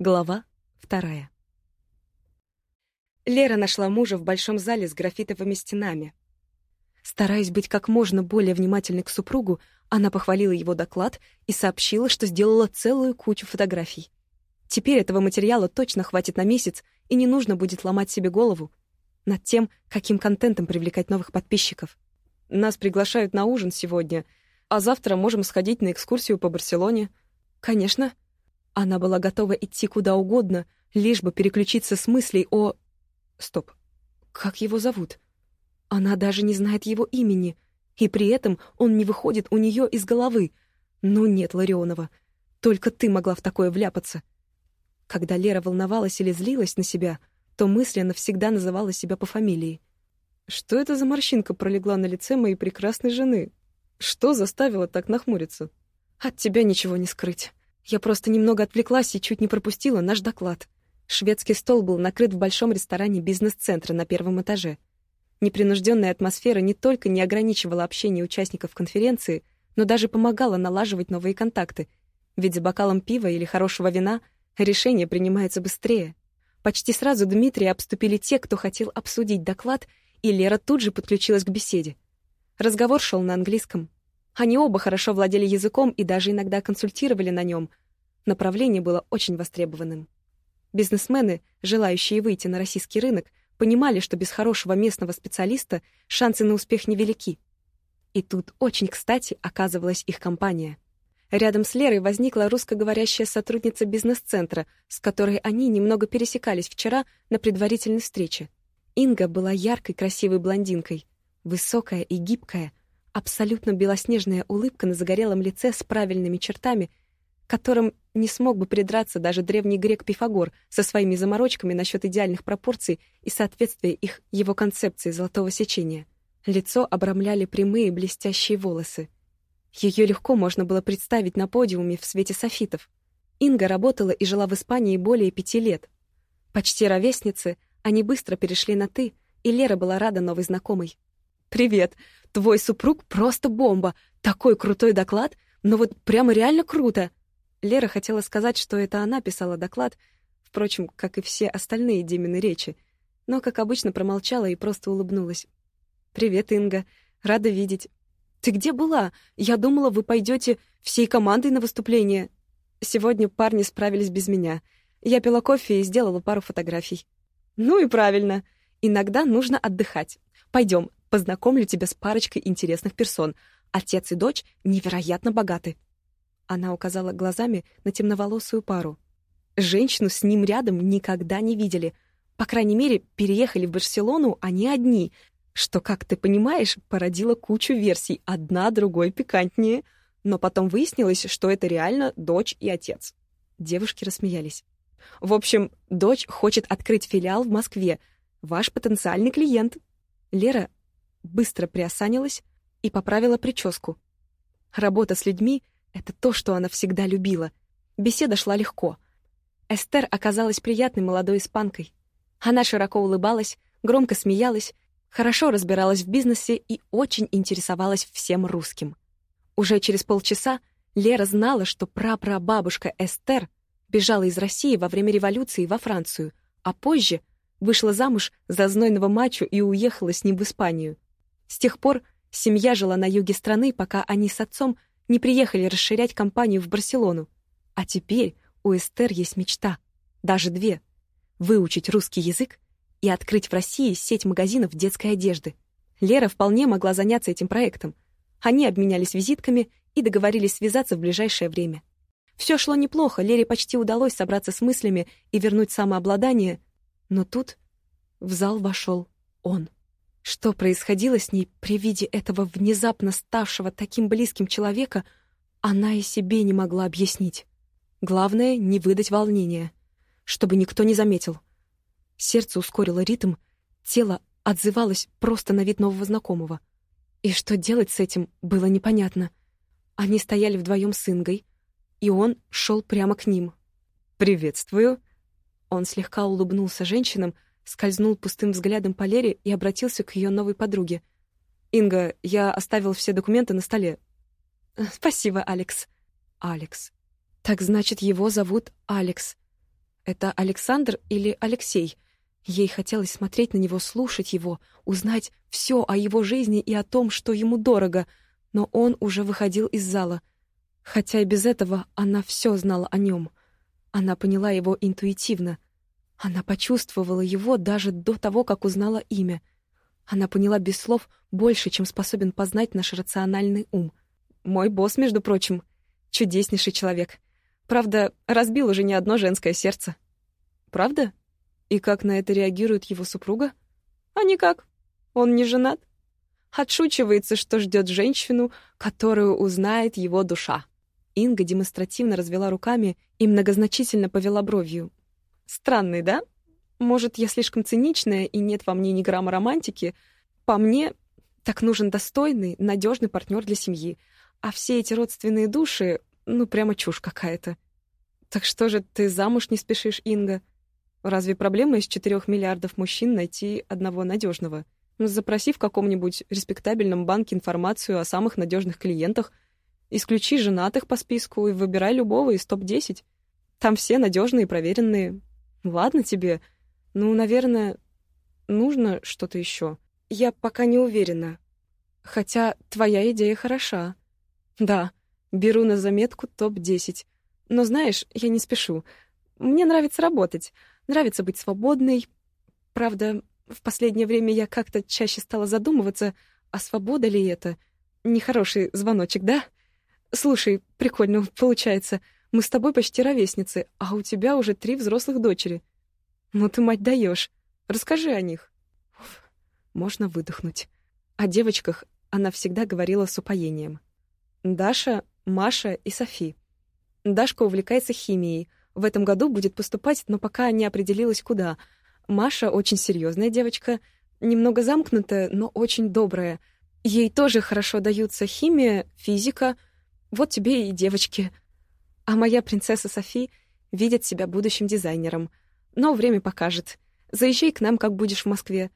Глава вторая. Лера нашла мужа в большом зале с графитовыми стенами. Стараясь быть как можно более внимательной к супругу, она похвалила его доклад и сообщила, что сделала целую кучу фотографий. Теперь этого материала точно хватит на месяц, и не нужно будет ломать себе голову над тем, каким контентом привлекать новых подписчиков. Нас приглашают на ужин сегодня, а завтра можем сходить на экскурсию по Барселоне. Конечно, она была готова идти куда угодно, лишь бы переключиться с мыслей о... Стоп. Как его зовут? Она даже не знает его имени, и при этом он не выходит у нее из головы. Ну нет, Ларионова, только ты могла в такое вляпаться. Когда Лера волновалась или злилась на себя, то мысленно всегда называла себя по фамилии. Что это за морщинка пролегла на лице моей прекрасной жены? Что заставило так нахмуриться? От тебя ничего не скрыть. Я просто немного отвлеклась и чуть не пропустила наш доклад. Шведский стол был накрыт в большом ресторане бизнес-центра на первом этаже. Непринужденная атмосфера не только не ограничивала общение участников конференции, но даже помогала налаживать новые контакты, ведь за бокалом пива или хорошего вина решение принимается быстрее. Почти сразу Дмитрия обступили те, кто хотел обсудить доклад, и Лера тут же подключилась к беседе. Разговор шел на английском. Они оба хорошо владели языком и даже иногда консультировали на нем. Направление было очень востребованным. Бизнесмены, желающие выйти на российский рынок, понимали, что без хорошего местного специалиста шансы на успех невелики. И тут очень кстати оказывалась их компания. Рядом с Лерой возникла русскоговорящая сотрудница бизнес-центра, с которой они немного пересекались вчера на предварительной встрече. Инга была яркой, красивой блондинкой, высокая и гибкая, абсолютно белоснежная улыбка на загорелом лице с правильными чертами, которым не смог бы придраться даже древний грек Пифагор со своими заморочками насчет идеальных пропорций и соответствия их его концепции золотого сечения. Лицо обрамляли прямые блестящие волосы. Ее легко можно было представить на подиуме в свете софитов. Инга работала и жила в Испании более пяти лет. Почти ровесницы, они быстро перешли на «ты», и Лера была рада новой знакомой. «Привет! Твой супруг просто бомба! Такой крутой доклад! Но вот прямо реально круто!» Лера хотела сказать, что это она писала доклад, впрочем, как и все остальные Димины речи, но, как обычно, промолчала и просто улыбнулась. «Привет, Инга. Рада видеть. Ты где была? Я думала, вы пойдете всей командой на выступление. Сегодня парни справились без меня. Я пила кофе и сделала пару фотографий». «Ну и правильно. Иногда нужно отдыхать. Пойдем, Познакомлю тебя с парочкой интересных персон. Отец и дочь невероятно богаты». Она указала глазами на темноволосую пару. Женщину с ним рядом никогда не видели. По крайней мере, переехали в Барселону они одни, что, как ты понимаешь, породило кучу версий, одна другой пикантнее. Но потом выяснилось, что это реально дочь и отец. Девушки рассмеялись. В общем, дочь хочет открыть филиал в Москве. Ваш потенциальный клиент. Лера быстро приосанилась и поправила прическу. Работа с людьми — это то, что она всегда любила. Беседа шла легко. Эстер оказалась приятной молодой испанкой. Она широко улыбалась, громко смеялась, хорошо разбиралась в бизнесе и очень интересовалась всем русским. Уже через полчаса Лера знала, что прапрабабушка Эстер бежала из России во время революции во Францию, а позже вышла замуж за знойного мачо и уехала с ним в Испанию. С тех пор семья жила на юге страны, пока они с отцом не приехали расширять компанию в Барселону. А теперь у Эстер есть мечта, даже две — выучить русский язык и открыть в России сеть магазинов детской одежды. Лера вполне могла заняться этим проектом. Они обменялись визитками и договорились связаться в ближайшее время. Все шло неплохо, Лере почти удалось собраться с мыслями и вернуть самообладание, но тут в зал вошел он. Что происходило с ней при виде этого внезапно ставшего таким близким человека, она и себе не могла объяснить. Главное — не выдать волнения, чтобы никто не заметил. Сердце ускорило ритм, тело отзывалось просто на вид нового знакомого. И что делать с этим, было непонятно. Они стояли вдвоем с Ингой, и он шел прямо к ним. «Приветствую!» Он слегка улыбнулся женщинам, скользнул пустым взглядом по Лере и обратился к ее новой подруге. «Инга, я оставил все документы на столе». «Спасибо, Алекс». «Алекс. Так значит, его зовут Алекс. Это Александр или Алексей? Ей хотелось смотреть на него, слушать его, узнать все о его жизни и о том, что ему дорого, но он уже выходил из зала. Хотя и без этого она все знала о нем. Она поняла его интуитивно. Она почувствовала его даже до того, как узнала имя. Она поняла без слов больше, чем способен познать наш рациональный ум. Мой босс, между прочим, чудеснейший человек. Правда, разбил уже не одно женское сердце. Правда? И как на это реагирует его супруга? А никак. Он не женат. Отшучивается, что ждет женщину, которую узнает его душа. Инга демонстративно развела руками и многозначительно повела бровью. Странный, да? Может, я слишком циничная и нет во мне ни грамма романтики. По мне, так нужен достойный, надежный партнер для семьи. А все эти родственные души, ну, прямо чушь какая-то. Так что же ты замуж не спешишь, Инга? Разве проблема из четырех миллиардов мужчин найти одного надежного? Ну, запроси в каком-нибудь респектабельном банке информацию о самых надежных клиентах, исключи женатых по списку и выбирай любого из топ-10. Там все надежные и проверенные. Ладно тебе. Ну, наверное, нужно что-то еще. Я пока не уверена. Хотя твоя идея хороша. Да, беру на заметку топ-10. Но знаешь, я не спешу. Мне нравится работать, нравится быть свободной. Правда, в последнее время я как-то чаще стала задумываться, а свобода ли это? Нехороший звоночек, да? Слушай, прикольно получается. Мы с тобой почти ровесницы, а у тебя уже три взрослых дочери. Ну ты, мать, даешь. Расскажи о них. Уф, можно выдохнуть. О девочках она всегда говорила с упоением. Даша, Маша и Софи. Дашка увлекается химией. В этом году будет поступать, но пока не определилась куда. Маша очень серьезная девочка, немного замкнутая, но очень добрая. Ей тоже хорошо даются химия, физика. Вот тебе и девочки. А моя принцесса Софи видит себя будущим дизайнером. Но время покажет. Заезжай к нам, как будешь в Москве.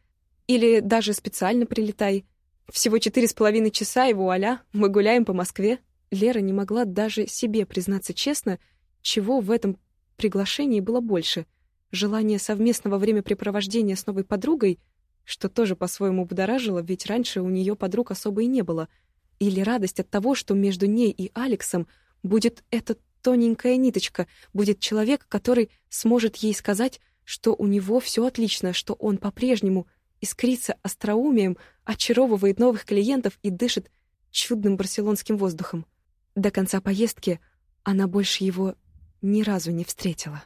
Или даже специально прилетай. Всего четыре с половиной часа, и вуаля, мы гуляем по Москве. Лера не могла даже себе признаться честно, чего в этом приглашении было больше. Желание совместного времяпрепровождения с новой подругой, что тоже по-своему будоражило, ведь раньше у нее подруг особо и не было, или радость от того, что между ней и Алексом будет эта тоненькая ниточка, будет человек, который сможет ей сказать, что у него все отлично, что он по-прежнему искрится остроумием, очаровывает новых клиентов и дышит чудным барселонским воздухом. До конца поездки она больше его ни разу не встретила.